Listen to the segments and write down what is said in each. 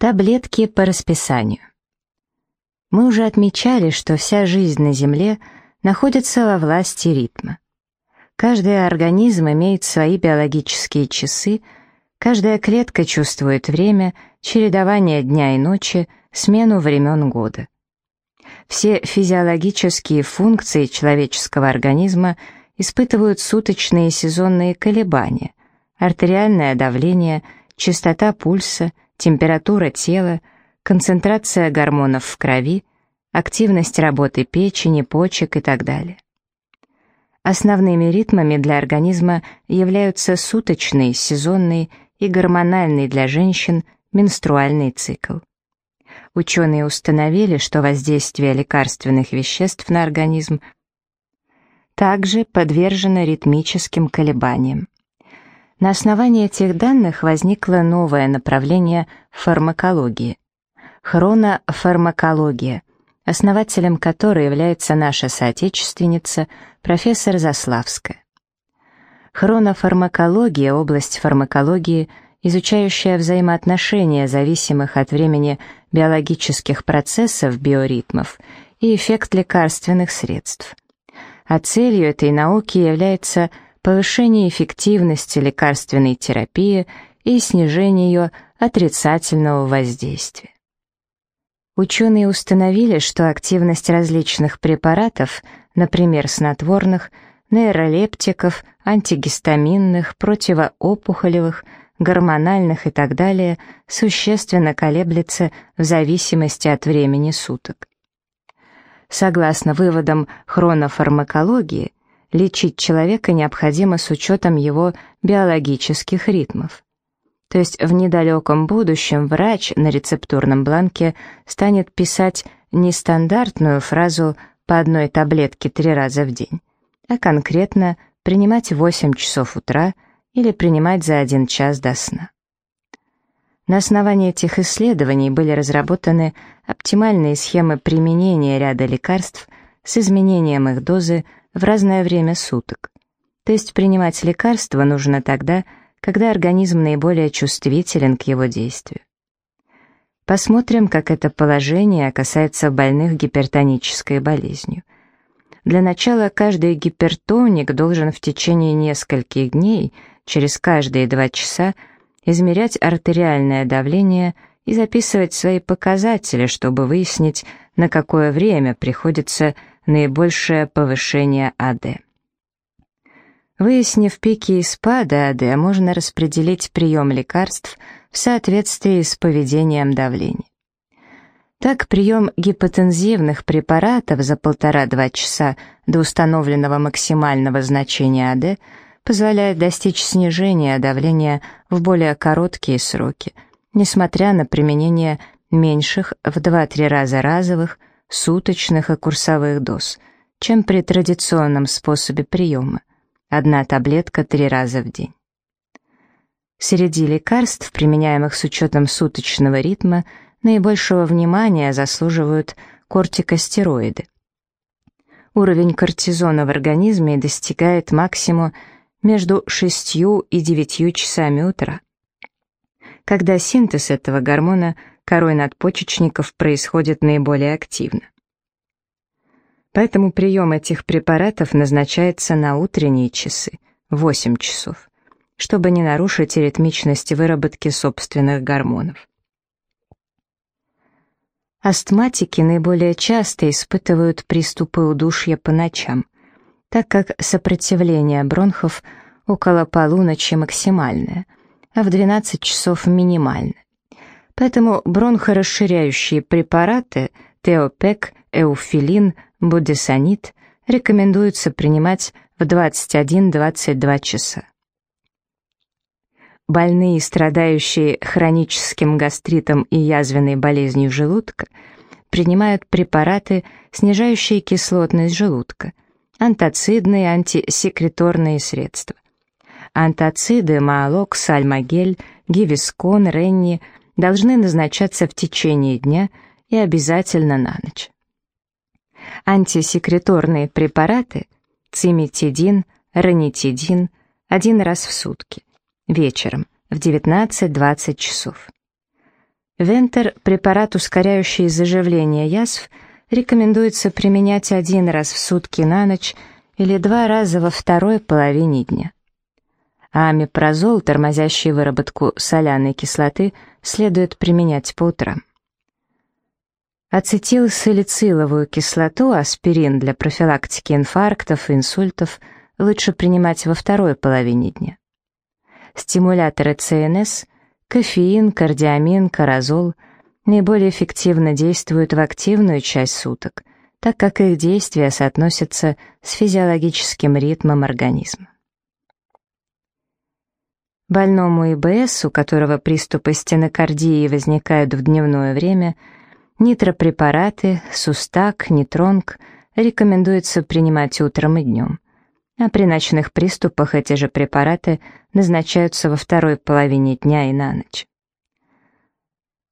Таблетки по расписанию. Мы уже отмечали, что вся жизнь на Земле находится во власти ритма. Каждый организм имеет свои биологические часы, каждая клетка чувствует время, чередование дня и ночи, смену времен года. Все физиологические функции человеческого организма испытывают суточные и сезонные колебания, артериальное давление, частота пульса, температура тела, концентрация гормонов в крови, активность работы печени, почек и так далее. Основными ритмами для организма являются суточный, сезонный и гормональный для женщин менструальный цикл. Ученые установили, что воздействие лекарственных веществ на организм также подвержено ритмическим колебаниям. На основании этих данных возникло новое направление фармакологии – хронофармакология, основателем которой является наша соотечественница, профессор Заславская. Хронофармакология – область фармакологии, изучающая взаимоотношения зависимых от времени биологических процессов биоритмов и эффект лекарственных средств. А целью этой науки является – повышение эффективности лекарственной терапии и снижение ее отрицательного воздействия. Ученые установили, что активность различных препаратов, например, снотворных, нейролептиков, антигистаминных, противоопухолевых, гормональных и так далее, существенно колеблется в зависимости от времени суток. Согласно выводам хронофармакологии, лечить человека необходимо с учетом его биологических ритмов. То есть в недалеком будущем врач на рецептурном бланке станет писать не стандартную фразу по одной таблетке три раза в день, а конкретно принимать в 8 часов утра или принимать за один час до сна. На основании этих исследований были разработаны оптимальные схемы применения ряда лекарств с изменением их дозы в разное время суток. То есть принимать лекарства нужно тогда, когда организм наиболее чувствителен к его действию. Посмотрим, как это положение касается больных гипертонической болезнью. Для начала каждый гипертоник должен в течение нескольких дней, через каждые два часа, измерять артериальное давление и записывать свои показатели, чтобы выяснить, на какое время приходится наибольшее повышение АД. Выяснив пики и спады АД, можно распределить прием лекарств в соответствии с поведением давления. Так, прием гипотензивных препаратов за полтора-два часа до установленного максимального значения АД позволяет достичь снижения давления в более короткие сроки, несмотря на применение меньших в 2-3 раза разовых, суточных и курсовых доз, чем при традиционном способе приема. Одна таблетка три раза в день. Среди лекарств, применяемых с учетом суточного ритма, наибольшего внимания заслуживают кортикостероиды. Уровень кортизона в организме достигает максимума между 6 и 9 часами утра, когда синтез этого гормона корой надпочечников происходит наиболее активно. Поэтому прием этих препаратов назначается на утренние часы, 8 часов, чтобы не нарушить ритмичность выработки собственных гормонов. Астматики наиболее часто испытывают приступы удушья по ночам, так как сопротивление бронхов около полуночи максимальное, а в 12 часов минимальное. Поэтому бронхорасширяющие препараты Теопек, Эуфилин, Будесонид рекомендуется принимать в 21-22 часа. Больные, страдающие хроническим гастритом и язвенной болезнью желудка, принимают препараты, снижающие кислотность желудка, антацидные антисекреторные средства. Антациды, маалок, сальмагель, гивискон, ренни – должны назначаться в течение дня и обязательно на ночь. Антисекреторные препараты циметидин, ранитидин один раз в сутки, вечером в 19-20 часов. Вентер, препарат, ускоряющий заживление язв, рекомендуется применять один раз в сутки на ночь или два раза во второй половине дня. А амипрозол, тормозящий выработку соляной кислоты, следует применять по утрам. Ацетилсалициловую кислоту, аспирин для профилактики инфарктов и инсультов лучше принимать во второй половине дня. Стимуляторы ЦНС Кофеин, кардиамин, каразол наиболее эффективно действуют в активную часть суток, так как их действия соотносятся с физиологическим ритмом организма. Больному ИБС, у которого приступы стенокардии возникают в дневное время, нитропрепараты, сустак, нитронг рекомендуется принимать утром и днем – а при ночных приступах эти же препараты назначаются во второй половине дня и на ночь.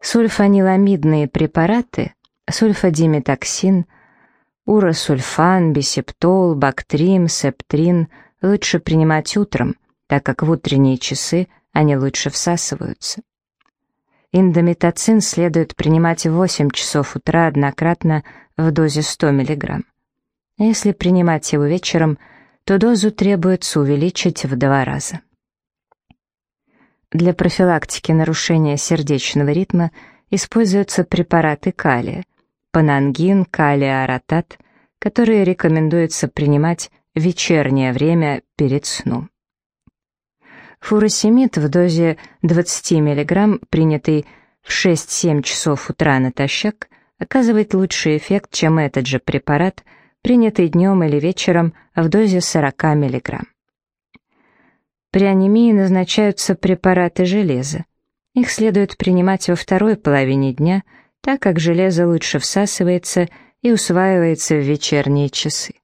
Сульфаниламидные препараты, сульфадиметоксин, уросульфан, бисептол, бактрим, септрин лучше принимать утром, так как в утренние часы они лучше всасываются. Индомитоцин следует принимать в 8 часов утра однократно в дозе 100 мг. Если принимать его вечером – то дозу требуется увеличить в два раза. Для профилактики нарушения сердечного ритма используются препараты калия, панангин, калия-аратат, которые рекомендуется принимать в вечернее время перед сном. Фуросемид в дозе 20 мг, принятый в 6-7 часов утра натощак, оказывает лучший эффект, чем этот же препарат – принятый днем или вечером в дозе 40 мг. При анемии назначаются препараты железа. Их следует принимать во второй половине дня, так как железо лучше всасывается и усваивается в вечерние часы.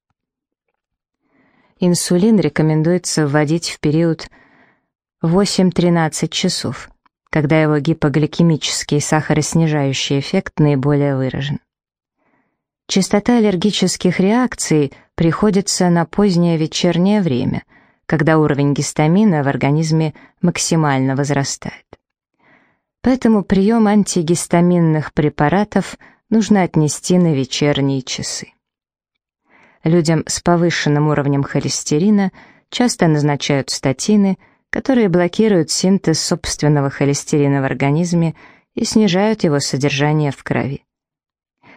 Инсулин рекомендуется вводить в период 8-13 часов, когда его гипогликемический сахароснижающий эффект наиболее выражен. Частота аллергических реакций приходится на позднее вечернее время, когда уровень гистамина в организме максимально возрастает. Поэтому прием антигистаминных препаратов нужно отнести на вечерние часы. Людям с повышенным уровнем холестерина часто назначают статины, которые блокируют синтез собственного холестерина в организме и снижают его содержание в крови.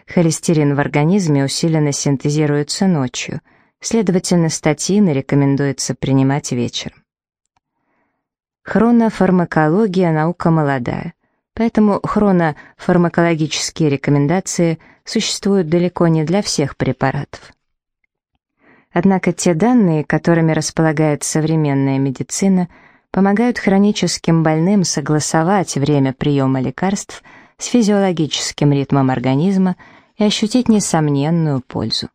Холестерин в организме усиленно синтезируется ночью, следовательно, статины рекомендуется принимать вечером. Хронофармакология – наука молодая, поэтому хронофармакологические рекомендации существуют далеко не для всех препаратов. Однако те данные, которыми располагает современная медицина, помогают хроническим больным согласовать время приема лекарств с физиологическим ритмом организма и ощутить несомненную пользу.